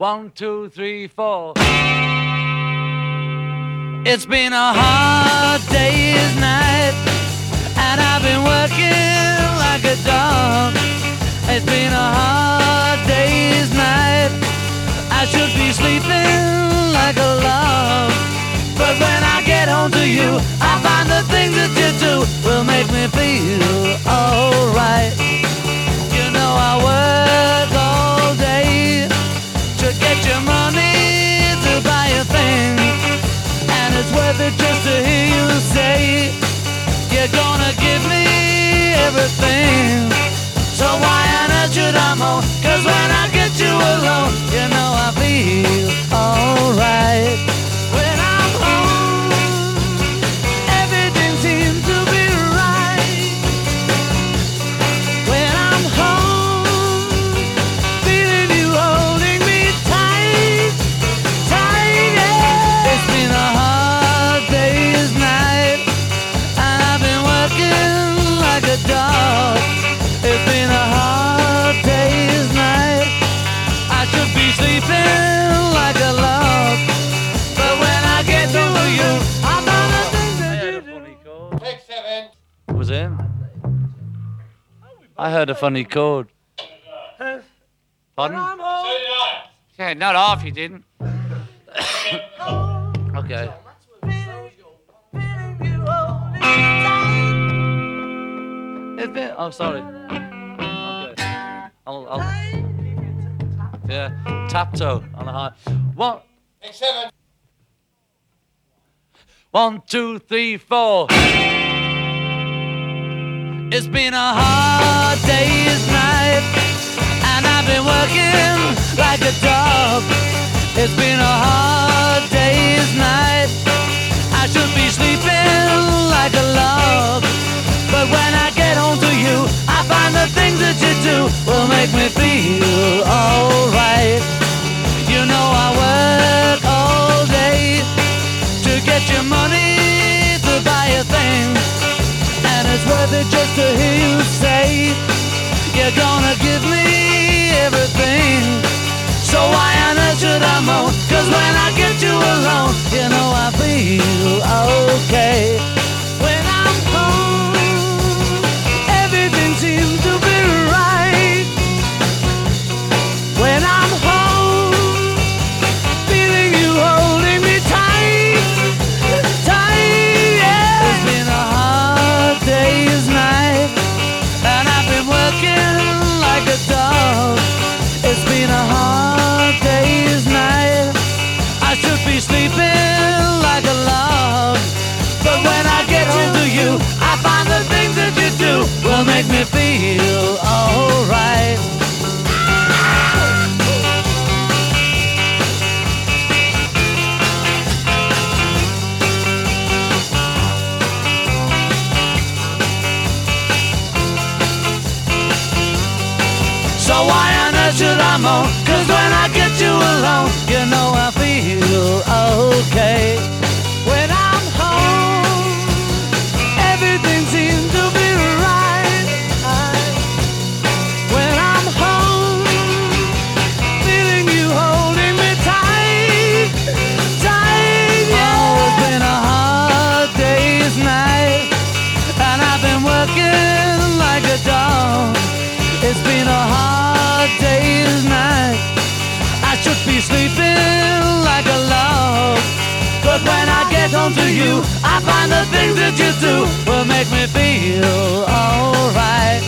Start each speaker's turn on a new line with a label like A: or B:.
A: One, two, three, four. It's been a hard day's night, and I've been working like a dog. It's been a hard day's night. I should be sleeping like a log. But when I get home to you, I find the things that you do will make me feel alright. Everything.
B: Take seven.
A: Was him? I heard a funny chord. Pardon?
B: So I.
A: Yeah, not half you didn't. okay. It's been, oh, sorry. Okay. I'll, I'll, yeah, tap toe on the high. One,
B: Take seven.
A: One, two, three, four. It's been a hard day's night, and I've been working like a dog. It's been a hard day's night. I should be sleeping like a log. But when I get home to you, I find the things that you do will make me feel alright. You know I work get your money to buy a thing. And it's worth it just to hear you say you're gonna give me everything. So why on earth should I moan? Cause when I get you alone, you know I feel okay. Feel alright. So why on earth should I moan? Cause when I get you alone, you know I feel okay. Working like a dog. It's been a hard day's night. I should be sleeping like a log. But when I get home to you, I find the things that you do will make me feel alright.